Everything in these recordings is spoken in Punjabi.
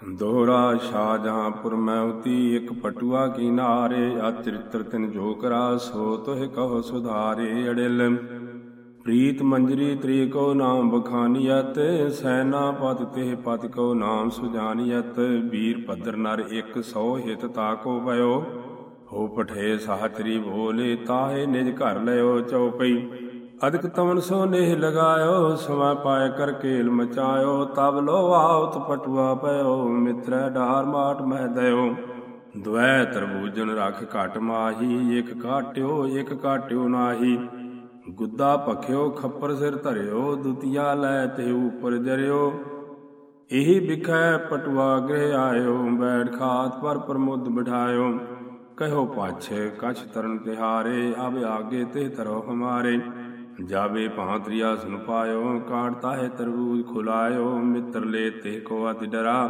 ਦੋਹਰਾ ਸ਼ਾਹਜਹਾਂਪੁਰ ਮੈਂ ਉਤੀ ਇੱਕ ਪਟੂਆ ਕੀ ਨਾਰੇ, ਆ ਚਰਿਤਰ ਤਿਨ ਜੋ ਕਰਾ ਸੋ ਤੋਹਿ ਕਹੋ ਸੁਧਾਰੇ। ਅੜਿਲ ਪ੍ਰੀਤ ਮੰਜਰੀ ਤ੍ਰੀ ਕੋ ਨਾਮ ਬਖਾਨੀਅਤ, ਸੈਨਾ ਪਤ ਤੇ ਪਤ ਕੋ ਨਾਮ ਸੁਜਾਨੀਅਤ, ਵੀਰ ਭਦਰ ਨਰ ਇੱਕ ਸੋ ਹਿਤ ਤਾ ਕੋ ਭਇਓ ਹੋ ਪਠੇ ਸਾਹਤਰੀ ਬੋਲੇ ਤਾਹੇ ਅਦਿਕ ਤਮਨ ਸੋ ਨੇਹ ਲਗਾਇਓ, ਸਮਾ ਪਾਏ ਕਰ ਕੇਲ ਮਚਾਇਓ, ਤਬ ਲੋ ਆਉਤ ਪਟੂਆ ਪਇਓ, ਮਿੱਤਰੈ ਡਾਰ ਮਾਟ ਮਹਿ ਦਇਓ। ਦੁਐ ਤਰਬੂਜਨ ਰਖ ਘਟ ਮਾਹੀ, ਇਕ ਕਾਟਿਓ ਇਕ ਕਾਟਿਓ ਨਾਹੀ। ਗੁੱਦਾ ਭਖਿਓ, ਖੱਪਰ ਸਿਰ ਧਰਿਓ, ਦੁਤੀਆ ਲੈ ਤੇ ਉਪਰ ਜਰਿਓ। ਇਹੀ ਬਿਖੈ ਪਟਵਾ ਗ੍ਰਹਿ ਆਇਓ, ਬੈਠ ਖਾਤ ਪਰ ਪ੍ਰਮੁੱਧ ਬਿਠਾਇਓ। ਕਹਿਓ ਪਾਛੇ, ਕਛ ਤਰਨ ਤਿਹਾਰੇ, ਆਵੇ ਆਗੇ ਤੇ ਤਰੋ ਹਮਾਰੇ। ਜਾਵੇ ਭਾਂਤਰੀਆ ਸੁਨ ਪਾਇਓ ਕਾਟਤਾ ਹੈ ਤਰਬੂਜ ਖੁਲਾਇਓ, ਮਿੱਤਰ ਲੈ ਤੇ ਕੋ ਅਤਿ ਡਰਾ,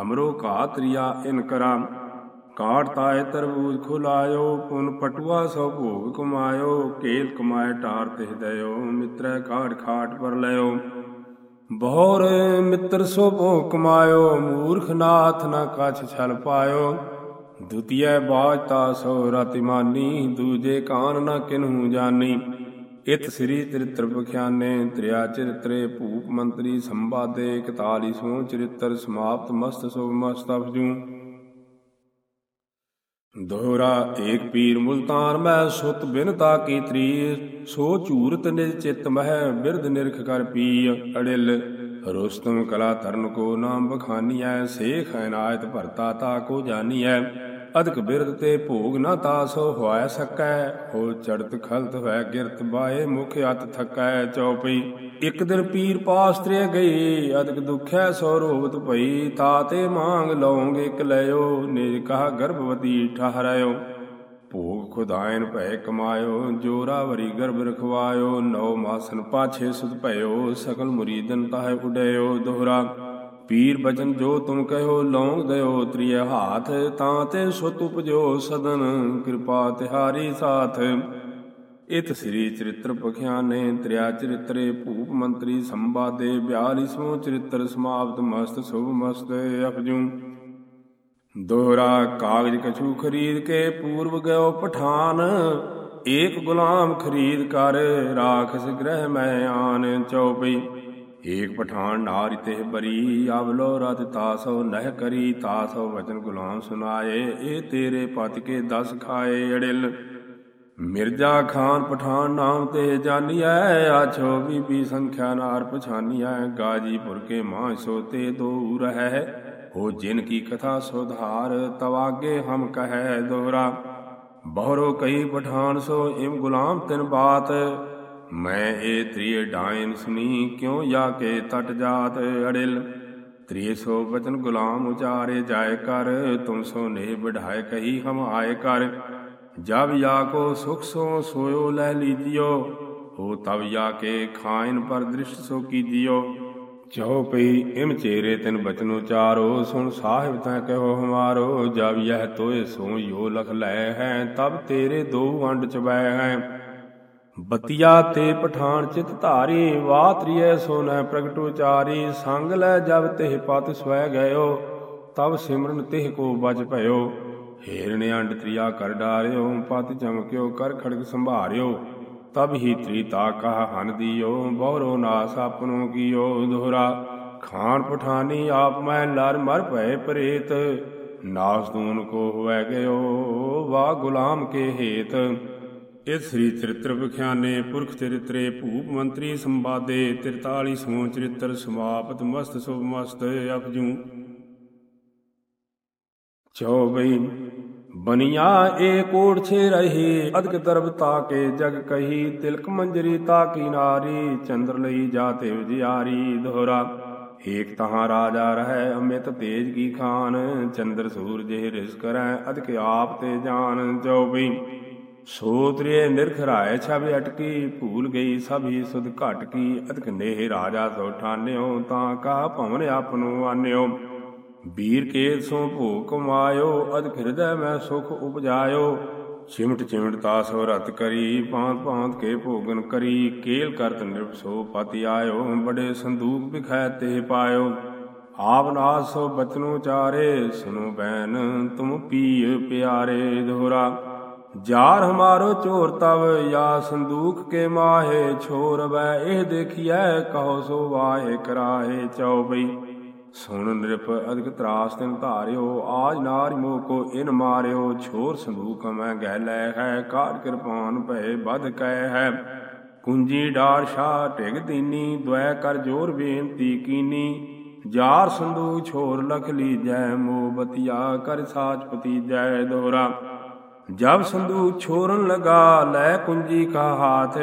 ਹਮਰੋ ਕਾਤਰੀਆ ਇਨ ਕਰਾ। ਕਾਟਤਾ ਹੈ ਤਰਬੂਜ ਖੁਲਾਇਓ, ਪੁਨ ਪਟੂਆ ਸੋ ਭੋਗ ਕਮਾਇਓ, ਕੇਲ ਕਮਾਇ ਟਾਰ ਤੇ ਦਇਓ, ਮਿੱਤਰੈ ਕਾਟ ਖਾਟ ਪਰ ਲਇਓ। ਬਹੁਰ ਮਿੱਤਰ ਸੋ ਭੋਗ ਕਮਾਇਓ, ਮੂਰਖ ਨਾਥ ਨਾ ਕਛ ਛਲ ਪਾਇਓ। ਦੁਤੀਏ ਬਾਜਤਾ ਸੋ ਰਤਿਮਾਨੀ ਦੂਜੇ ਕਾਨ ਨ ਕਿਨਹੂ ਜਾਨੀ। ਇਤ ਸ੍ਰੀ ਚਰਿਤ੍ਰ ਬਖਿਆਨੇ ਤ੍ਰਿਆ ਚਰਿਤਰੇ ਭੂਪ ਮੰਤਰੀ ਸੰਵਾਦੇ 41ਵਾਂ ਚਰਿਤ੍ਰ ਸਮਾਪਤ ਮਸਤ ਸੋ ਮਸਤ ਦੋਹਰਾ ਏਕ ਪੀਰ ਮੁਲਤਾਨ ਮੈਂ ਸੁਤ ਬਿਨਤਾ ਕੀ ਤਰੀ ਸੋ ਝੂਰਤ ਨਿਜ ਚਿਤ ਮਹਿ ਬਿਰਧ ਨਿਰਖ ਕਰ ਪੀ ਅੜਿਲ, ਰੋਸਤਮ ਕਲਾ ਤਰਨ ਕੋ ਨਾਮ ਬਖਾਨੀਐ, ਸੇਖ ਅਨਾਇਤ ਭਰਤਾ ਤਾ ਕੋ ਜਾਨੀਐ। ਅਦਕ ਬਿਰਦ ਤੇ ਭੋਗ ਨਾ ਤਾਸੋ ਹੋਇ ਸਕੈ ਹੋ ਚੜਤ ਖਲਤ ਹੋਇ ਗਿਰਤ ਬਾਏ, ਮੁਖ ਅਤ ਥਕੈ ਚਉਪਈ। ਇਕ ਦਿਨ ਪੀਰ ਪਾਸ ਤਰੇ ਗਈ ਅਦਕ ਦੁਖੈ ਸੋ ਰੋਵਤ ਭਈ ਤਾਤੇ ਮੰਗ ਲਉਗ ਇਕ ਲਿਓ ਨਿਜ ਕਹਾ ਗਰਭਵਤੀ ਠਹਰਾਇਓ। ਭੋਗ ਖੁਦਾਇਨ ਭੈ ਕਮਾਇਓ, ਜੋਰਾ ਜੋਰਾਵਰੀ ਗਰਭ ਰਖਵਾਇਓ, ਨੌ ਮਾਸਨ ਪਾਛੇ ਸੁਧ ਭਇਓ ਸਕਲ ਮੁਰੀਦਨ ਤਾਹੇ ਉਡਿਓ ਦੋਹਰਾ। ਪੀਰ ਬਚਨ ਜੋ ਤੁਮ ਕਹਿਓ ਲੌਂਗ ਦਇਓ ਤ੍ਰਿਯ ਹਾਥ, ਤਾਂ ਤੇ ਸੁਤ ਉਪਜੋ ਸਦਨ, ਕਿਰਪਾ ਤਿਹਾਰੀ ਸਾਥ। ਇਤ ਸ੍ਰੀ ਚਰਿਤ੍ਰ ਪਖਿਆਨੇ ਤ੍ਰਿਆ ਚਰਿਤਰੇ, ਭੂਪ ਮੰਤਰੀ ਸੰਵਾਦੇ 42ਵਾਂ ਚਰਿਤ੍ਰ ਸਮਾਪਤ, ਮਸਤ ਸੁਭ ਮਸਤ ਅਪਜੂ। ਦੋਹਰਾ ਕਾਗਜ ਕਛੂ ਖਰੀਦ ਕੇ ਪੂਰਵ ਗਇਓ ਪਠਾਨ, ਏਕ ਗੁਲਾਮ ਖਰੀਦ ਕਰ, ਰਾਖਸ ਗ੍ਰਹਿ ਮੈਂ ਆਨ ਚਉਪਈ। ਏਕ ਪਠਾਨ ਨਾਰਿ ਤੇ ਬਰੀ ਆਵਲੋ ਰਤ ਤਾਸੋ ਨਹਿ ਕਰੀ, ਤਾਸੋ ਵਚਨ ਗੁਲਾਮ ਸੁਨਾਏ ਇਹ ਤੇਰੇ ਪਤ ਕੇ ਦਸ ਖਾਏ ਅੜਿਲ। ਮਿਰਜ਼ਾ ਖਾਨ ਪਠਾਨ ਨਾਮ ਤੇ ਜਾਨੀਐ, ਆਛੋ ਬੀਬੀ ਸੰਖਿਆ ਨਾਰ ਪਛਾਨੀਐ, ਗਾਜੀਪੁਰ ਕੇ ਮਾਂ ਸੋ ਤੇ ਦੋ ਰਹਿ ਹੋ ਜਿਨ ਕੀ ਕਥਾ ਸੁਧਾਰ ਤਵਾਗੇ ਹਮ ਕਹੈ ਦੋਹਰਾ ਬਹਰੋ ਕਈ ਪਠਾਨ ਸੋ, ਇਮ ਗੁਲਾਮ ਤਿਨ ਬਾਤ। ਮੈਂ ਇਹ ਤ੍ਰਿਏ ਡਾਇਨ ਸੁਨੀ ਕਿਉ ਜਾ ਕੇ ਤਟ ਜਾਤ ਅੜਿਲ ਤ੍ਰਿਏ ਸੋ ਬਚਨ ਗੁਲਾਮ ਉਚਾਰੇ ਜਾਏ ਕਰ ਤੁਮ ਸੋ ਨੇ ਬਢਾਏ ਕਹੀ ਹਮ ਆਏ ਕਰ ਜਬ ਜਾ ਕੋ ਸੁਖ ਸੋ ਸੋਇਓ ਲੈ ਲੀਜਿਓ ਹੋ ਤਬ ਜਾ ਕੇ ਖਾਇਨ ਪਰ ਦ੍ਰਿਸ਼ਟ ਸੋ ਕੀਜਿਓ ਚਉ ਪਈ ਇਮ ਚੇਰੇ ਤਿਨ ਬਚਨ ਉਚਾਰੋ ਸੁਣ ਸਾਹਿਬ ਤੈ ਕਹੋ ਹਮਾਰੋ ਜਬ ਯਹ ਤੋਏ ਸੋ ਯੋ ਲਖ ਲੈ ਹੈ ਤਬ ਤੇਰੇ ਦੋ ਵੰਡ ਚਬੈ ਹੈ ਬਤੀਆ ਤੇ ਪਠਾਨ ਚਿਤ ਧਾਰੀ ਵਾਤਰੀਏ ਸੋਨੈ ਪ੍ਰਗਟ ਉਚਾਰੀ, ਸੰਗ ਲੈ ਜਬ ਤਿਹ ਪਤ ਸਵੈ ਗਇਓ, ਤਬ ਸਿਮਰਨ ਤਿਹ ਕੋ ਬਜ ਭਇਓ। ਹੇਰਣ ਅੰਡ ਤ੍ਰਿਆ ਕਰ ਡਾਰਿਓ, ਪਤ ਚਮਕਿਓ, ਕਰ ਖੜਗ ਸੰਭਾਰਿਓ। ਤਬ ਹੀ ਤ੍ਰੀਤਾ ਕਹ ਹਨ ਦੀਓ, ਬਹੁਰੋ ਨਾਸ ਆਪਨੋ ਕੀਓ ਦੋਹਰਾ। ਖਾਨ ਪਠਾਨੀ ਆਪ ਮੈਂ ਲਰ ਮਰ ਭਏ ਪ੍ਰੇਤ, ਨਾਸ ਦੂਨ ਕੋ ਹੋਇ ਗਇਓ, ਵਾ ਗੁਲਾਮ ਕੇ ਹੇਤ। ਇਸ ਸ੍ਰੀ ਚਰਿਤ੍ਰ ਵਿਖਿਆਨੇ, ਪੁਰਖ ਚਰਿਤਰੇ, ਭੂਪ ਮੰਤਰੀ ਸੰਵਾਦੇ 43ਵਾਂ ਚਰਿਤ੍ਰ ਸਮਾਪਤ, ਮਸਤ ਸੁਭ ਮਸਤ ਅਪਜੂ ਚੌਬਈ ਬਨਿਆ ਏ ਕੋੜ ਛੇ ਰਹੀ, ਅਦਕ ਦਰਬ ਤਾਕੇ ਜਗ ਕਹੀ, ਤਿਲਕ ਮੰਜਰੀ ਤਾਕੀ ਨਾਰੀ, ਚੰਦਰ ਲਈ ਜਾਤੇ ਵਿਜਿਆਰੀ ਦੋਹਰਾ। ਏਕ ਤਹਾਂ ਰਾਜਾ ਰਹਿ ਅਮਿਤ ਤੇਜ ਕੀ ਖਾਨ, ਚੰਦਰ ਸੂਰਜ ਰਿਸ ਕਰੈ, ਅਦਕ ਆਪ ਤੇ ਜਾਨ। ਚੌਬਈ ਸੋਤਰੇ ਨਿਰਖ ਰਾਏ ਛਬ ਅਟਕੀ, ਭੂਲ ਗਈ ਸਭੀ ਸੁਧ ਘਟ ਕੀ ਅਤਕ ਨੇਹ ਰਾਜਾ ਸੋ ਠਾਨਿਓ, ਤਾਂ ਕਾ ਭਵਨ ਆਪਨੋ ਆਨਿਓ। ਵੀਰ ਕੇ ਸੋ ਭੋ ਕਮਾਇਓ ਅਦ ਹਿਰਦੈ ਮੈਂ ਸੁਖ ਉਪਜਾਇਓ। ਚਿਮਟ ਚਿਮਟ ਤਾਸੋ ਰਤ ਕਰੀ ਪਾਂਤ ਪਾਂਤ ਕੇ ਭੋਗਨ ਕਰੀ, ਕੇਲ ਕਰਤ ਨਿਰਭਸੋ ਪਤਿ ਆਇਓ, ਬੜੇ ਸੰਦੂਕ ਵਿਖੈ ਤੇ ਪਾਇਓ। ਆਪ ਨਾਸ ਸੋ ਬਚਨੋ ਚਾਰੇ ਸੁਨੋ ਬੈਨ, ਤੁਮ ਪੀਏ ਪਿਆਰੇ ਦੋਹਰਾ। ਜਾਰ ਹਮਾਰੋ ਚੋਰ ਤਵ ਯਾ ਸੰਦੂਖ ਕੇ ਮਾਹੇ ਛੋਰ ਬੈ ਇਹ ਦੇਖੀਐ ਕਹੋ ਸੋ ਵਾਹੇ ਕਰਾਹੇ ਚਉਬਈ ਸੁਣ ਨਿਰਪ ਅਧਿਕ ਤਰਾਸ ਤਿਨ ਧਾਰਿਓ ਆਜ ਨਾਰ ਮੋ ਕੋ ਇਨ ਮਾਰਿਓ ਛੋਰ ਸੰਦੂਕ ਮੈਂ ਗਹਿ ਲੈ ਹੈ ਕਾਟ ਕਿਰਪਾਨ ਭਏ ਬਦ ਕਹਿ ਹੈ ਕੁੰਜੀ ਡਾਰ ਸ਼ਾ ਢਿਗ ਦੀਨੀ ਦ્વੈ ਕਰ ਜੋਰ ਬੇਨਤੀ ਕੀਨੀ ਜਾਰ ਸੰਦੂਕ ਛੋਰ ਲਖ ਲੀਜੈ ਮੋਬਤੀਆ ਕਰ ਸਾਚ ਪਤੀ ਜੈ ਦੋਹਰਾ ਜਬ ਸੰਧੂ ਛੋਰਨ ਲਗਾ ਲੈ ਕੁੰਜੀ ਕਾ ਹਾਥ,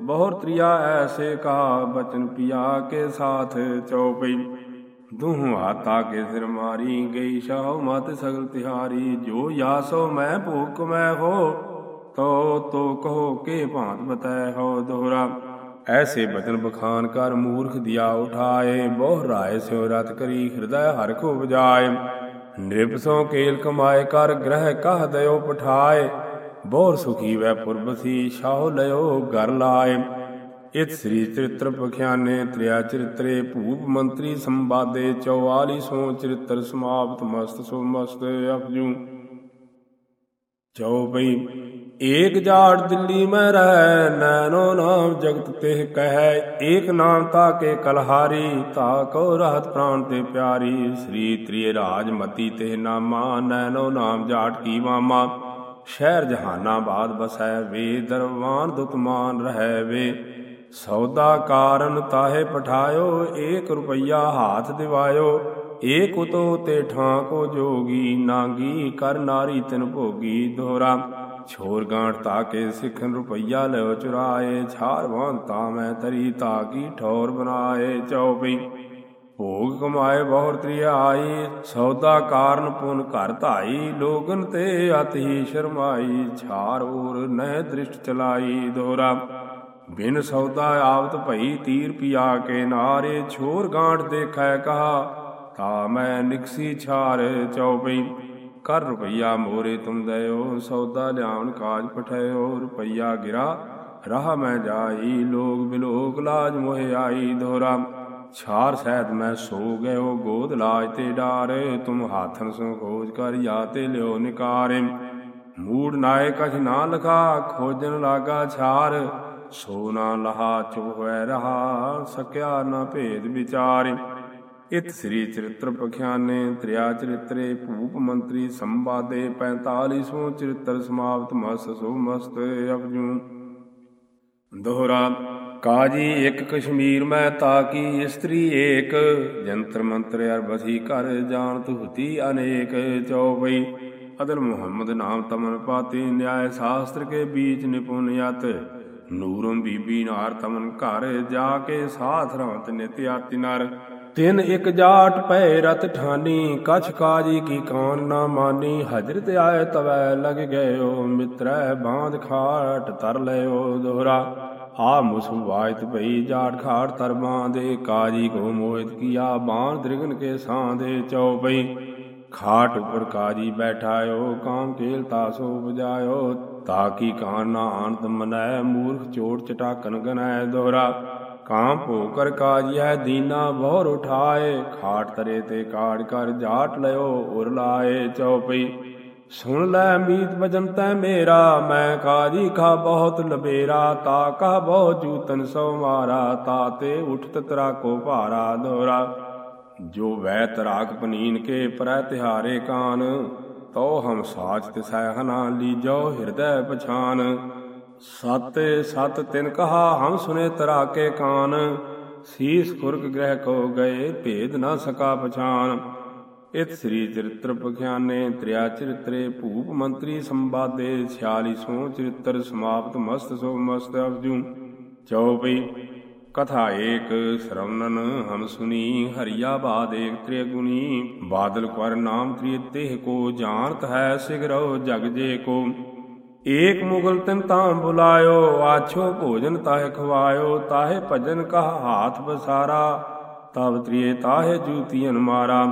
ਬਹੁਰ ਤ੍ਰਿਆ ਐਸੇ ਕਹਾ ਬਚਨ ਪਿਆ ਕੇ ਸਾਥ ਚਉਪਈ ਦੂਹ ਹਾਤਾ ਕੇ ਸਿਰ ਮਾਰੀ, ਗਈ ਸ਼ਾਹ ਮਤ ਸਗਲ ਤਿਹਾਰੀ, ਜੋ ਯਾਸੋ ਮੈਂ ਭੂਖ ਮੈਂ ਹੋ, ਤੋ ਤੋ ਕਹੋ ਕੇ ਭਾਂਤ ਬਤੈ ਹੋ ਦੋਹਰਾ। ਐਸੇ ਬਚਨ ਬਖਾਨ ਕਰ ਮੂਰਖ ਦਿਆ ਉਠਾਏ, ਬਹੁ ਰਾਏ ਸਿਉ ਰਤ ਕਰੀ, ਹਿਰਦੈ ਹਰ ਕੋ ਬਜਾਏ ਨਿਰਪਸੋ ਕੇਲ ਕਮਾਏ, ਕਰ ਗ੍ਰਹਿ ਕਹ ਦਇਓ ਪਠਾਏ। ਬਹੁਰ ਸੁਖੀ ਵੈ ਪੁਰਬਸੀ ਸ਼ਾਹ ਲਿਓ ਘਰ ਲਾਏ। ਇਤ ਸ੍ਰੀ ਚਰਿਤ੍ਰ ਪਖਿਆਨੇ, ਤ੍ਰਿਆ ਚਰਿਤਰੇ, ਭੂਪ ਮੰਤਰੀ ਸੰਵਾਦੇ 44 ਸੋ ਚਰਿਤ੍ਰ ਸਮਾਪਤ, ਮਸਤ ਸੋ ਮਸਤ ਅਪਜੂ। ਚਉਪਈ ਏਕ ਜਾੜ ਦਿੱਲੀ ਮੈਂ ਰਹਿ ਨੈਨੋ ਨਾਮ ਜਗਤ ਤੇ ਕਹਿ। ਏਕ ਨਾਮ ਤਾ ਕੇ ਕਲਹਾਰੀ, ਤਾ ਕੋ ਰਹਤ ਪ੍ਰਾਨ ਤੇ ਪਿਆਰੀ। ਸ੍ਰੀ ਤ੍ਰਿਏ ਰਾਜ ਮਤੀ ਤੇ ਨਾਮਾ ਨੈਨੋ ਨਾਮ ਜਾਟ ਕੀ ਮਾਮਾ ਸ਼ਹਿਰ ਜਹਾਨਾਬਾਦ ਬਸੈ ਵੇ ਦਰਵਾਨ ਦੁਤਮਾਨ ਰਹਿ ਵੇ। ਸੌਦਾ ਕਾਰਨ ਤਾਹੇ ਪਠਾਇਓ, ਏਕ ਰੁਪਈਆ ਹਾਥ ਦਿਵਾਇਓ। ਏਕ ਉਤੋ ਤੇ ਠਾਂ ਕੋ ਜੋਗੀ, ਨਾਗੀ, ਕਰ ਨਾਰੀ ਤਿਨ ਭੋਗੀ, ਦੋਹਰਾ। ਛੋਰ ਗਾਂਠ ਤਾ ਕੇ ਸਿੱਖਨ ਰੁਪਈਆ ਲਿਓ ਚੁਰਾਏ, ਛਾਰ ਵਾਂ ਤਾ ਮੈਂ ਤਰੀ ਤਾ ਕੀ ਠੌਰ ਬਨਾਏ ਚਉਪਈ ਭੋਗ ਕਮਾਏ ਬਹੁਰ ਤ੍ਰਿਆ ਸੌਦਾ ਕਾਰਨ ਪੁਨ ਘਰ ਧਾਈ, ਲੋਗਨ ਤੇ ਅਤ ਹੀ ਸ਼ਰਮਾਈ, ਛਾਰ ਉਰ ਨਹਿ ਦ੍ਰਿਸ਼ਟ ਚਲਾਈ ਦੋਰਾ। ਬਿਨ ਸੌਦਾ ਆਵਤ ਭਈ ਤੀਰ ਪਿਆ ਕੇ ਨਾਰੇ, ਛੋਰ ਗਾਂਠ ਦੇਖੈ ਕਹਾ, ਤਾ ਮੈਂ ਨਿਕਸੀ ਛਾਰ ਚਉਪਈ ਕਰ ਰੁਪਈਆ ਮੋਰੇ ਤੁਮ ਦਇਓ, ਸੌਦਾ ਲਿਆਉਣ ਕਾਜ ਪਠਾਇਓ, ਰੁਪਈਆ ਗਿਰਾ, ਰਾਹ ਮੈਂ ਜਾਈ ਲੋਗ ਬਿਲੋਕ ਲਾਜ ਮੋਹਿ ਆਈ ਦੋਰਾ। ਛਾਰ ਸਹਿਤ ਮੈਂ ਸੋ ਗਇਓ, ਗੋਦ ਲਾਜ ਤੇ ਡਾਰ, ਤੁਮ ਹਾਥਨ ਸੋ ਖੋਜ ਕਰ ਜਾ ਤੇ ਲਿਓ ਨਿਕਾਰੇ। ਮੂੜ ਨਾਏ ਕਛ ਨਾ ਲਖਾ, ਖੋਜਣ ਲਾਗਾ ਛਾਰ, ਸੋ ਨਾ ਲਹਾ, ਚੁਪ ਹੋਇ ਰਹਾ, ਸਕਿਆ ਨਾ ਭੇਦ ਵਿਚਾਰੇ। ਇਤ ਸ੍ਰੀ ਚਰਿਤ੍ਰ ਪਖਿਆਨੇ ਤ੍ਰਿਆ ਚਰਿਤਰੇ, ਭੂਪ ਮੰਤਰੀ, ਸੰਵਾਦੇ 45ਵਾਂ ਚਰਿਤ੍ਰ ਸਮਾਪਤ, ਮਸ ਸੋ ਮਸਤ ਅਪਜੂ ਦੋਹਰਾ, ਕਾਜੀ ਇੱਕ ਕਸ਼ਮੀਰ ਮੈਂ ਤਾਕੀ, ਇਸਤਰੀ ਏਕ, ਜੰਤਰ ਮੰਤਰ ਅਰ ਬਸੀ ਘਰ ਜਾਣਤ ਹੁਤੀ ਅਨੇਕ ਚੌਪਈ। ਅਦਲ ਮੁਹੰਮਦ ਨਾਮ ਤਮਨ ਪਾਤੀ, ਨਿਆਇ ਸ਼ਾਸਤਰ ਕੇ ਬੀਚ ਨਿਪੁਨਿਆਤ ਨੂਰਮ ਬੀਬੀ ਨਾਰ ਤਮਨ ਘਰ, ਜਾ ਕੇ ਸਾਥ ਰਵਤ ਨਿਤ ਆਤੀ ਨਰ। ਤਿਨ ਇਕ ਜਾਟ ਪੈ ਰਤ ਠਾਨੀ, ਕਛ ਕਾਜੀ ਕੀ ਕਾਨ ਨਾ ਮਾਨੀ। ਹਜਰਤ ਆਏ ਤਵੈ ਲਗ ਗਇਓ, ਮਿੱਤਰੈ ਬਾਂਧ ਖਾਟ ਤਰ ਲਿਓ ਦੋਹਰਾ। ਆ ਮੁਸਵਾਇਤ ਭਈ ਜਾਟ ਖਾਟ ਤਰ ਬਾਂਦੇ ਕਾਜੀ ਕੋ ਮੋਹਿਤ ਕੀਆ ਬਾਣ ਦ੍ਰਿਗਨ ਕੇ ਸਾਂਦੇ ਚਉਪਈ ਖਾਟ ਉਪਰ ਕਾਜੀ ਬੈਠਾਇਓ, ਕਾਮ ਕੇਲ ਤਾਸੋ ਬਜਾਇਓ ਤਾਕੀ ਕਾਨ ਨਾ ਆਨੰਦ ਮਨੈ, ਮੂਰਖ ਚੋਟ ਚਟਾਕਨ ਗਨੈ ਦੋਹਰਾ। ਕਾਂ ਭੋ ਕਰ ਕਾਜਿਐ, ਦੀਨਾ ਬਹੁਰ ਉਠਾਏ। ਖਾਟ ਤਰੇ ਤੇ ਕਾੜ ਕਰ ਜਾਟ ਲਿਓ, ਉਰ ਲਾਏ ਚਉਪਈ ਸੁਣ ਲੈ ਮੀਤ ਬਜਨ ਤੈ ਮੇਰਾ, ਮੈਂ ਕਾਜੀ ਖਾ ਬਹੁਤ ਲਬੇਰਾ, ਤਾ ਕਹ ਬਹੁ ਜੂਤਨ ਸੋ ਮਾਰਾ, ਤਾ ਤੇ ਉਠਤ ਤਰਾ ਕੋ ਭਾਰਾ ਦੋਰਾ। ਜੋ ਵੈ ਤਰਾਕ ਪਨੀਨ ਕੇ ਪ੍ਰੈ ਤਿਹਾਰੇ ਕਾਨ ਤੋ ਹਮ ਸਾਚ ਤਿਸੈ ਹਨਾ ਲੀਜੋ ਹਿਰਦੈ ਪਛਾਨ। ਸਤ ਸਤ ਤਿਨ ਕਹਾ, ਹਮ ਸੁਨੇ ਤਰਾ ਕੇ ਕਾਨ। ਸੀਸ ਖੁਰਕ ਗ੍ਰਹਿ ਕੋ ਗਏ, ਭੇਦ ਨਾ ਸਕਾ ਪਛਾਨ। ਇਤ ਸ੍ਰੀ ਚਰਿਤ੍ਰ ਪਖਿਆਨੇ, ਤ੍ਰਿਆ ਚਰਿਤਰੇ, ਭੂਪ ਮੰਤਰੀ ਸੰਵਾਦੇ 46ਵਾਂ ਚਰਿਤ੍ਰ ਸਮਾਪਤ, ਮਸਤ ਸੋ ਮਸਤ ਅਵਜੂ ਚਉਪਈ ਕਥਾ ਏਕ, ਸ਼ਰਵਨਨ ਹਮ ਸੁਨੀ, ਹਰੀਆ ਬਾਦ ਏਕ ਤ੍ਰਿਗੁਨੀ ਬਾਦਲ ਕਰ ਨਾਮ ਤ੍ਰਿ ਤਿਹ ਕੋ, ਜਾਣਤ ਹੈ ਸਿਗਰੋ ਜਗ ਜੇ ਕੋ। ਏਕ ਮੁਗਲ ਤਿਨ ਤਾਂ ਬੁਲਾਇਓ, ਆਛੋ ਭੋਜਨ ਤਾਹੇ ਖਵਾਇਓ, ਤਾਹੇ ਭਜਨ ਕਹ ਹਾਥ ਬਸਾਰਾ ਤਬ ਤ੍ਰਿਏ ਤਾਹੇ ਜੂਤੀਨ ਮਾਰਾ।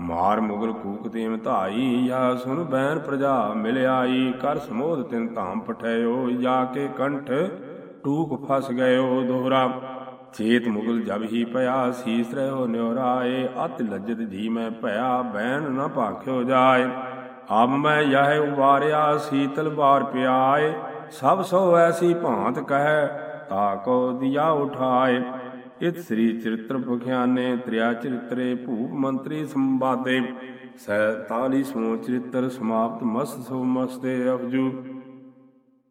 ਮਾਰ ਮੁਗਲ ਕੂਕ ਤੇਮ ਧਾਈ, ਯਾ ਸੁਨ ਬੈਨ ਪ੍ਰਜਾ ਮਿਲ ਆਈ ਕਰ ਸਮੋਧ ਤਿਨ ਧਾਮ ਪਠਿਓ ਜਾ ਕੇ ਕੰਠ ਟੂਕ ਫਸ ਗਇਓ ਦੋਹਰਾ। ਚੇਤ ਮੁਗਲ ਜਬ ਹੀ ਭਇਆ ਸੀਸ ਰਹਿਓ ਨਿਉਰਾਏ, ਅਤ ਲੱਜਤ ਜੀ ਮੈਂ ਭਇਆ, ਬੈਨ ਨ ਭਾਖਿਓ ਜਾਏ। ਆਪ ਮੈਂ ਯਹ ਉਵਾਰਿਆ ਸੀਤਲ ਬਾਰ ਪਿਆਏ, ਸਭ ਸੋ ਐਸੀ ਭਾਂਤ ਕਹਿ ਤਾਕੋ ਦਿਆ ਉਠਾਏ। ਇਤ ਸ੍ਰੀ ਚਰਿਤ੍ਰ ਬਖਿਆਨੇ ਤ੍ਰਿਆ ਚਰਿਤਰੇ, ਭੂਪ ਮੰਤਰੀ ਸੰਵਾਦੇ। 47ਵਾਂ ਚਰਿਤ੍ਰ ਸਮਾਪਤ, ਮਸਤ ਸੋ ਮਸਤੇ ਅਫਜੂ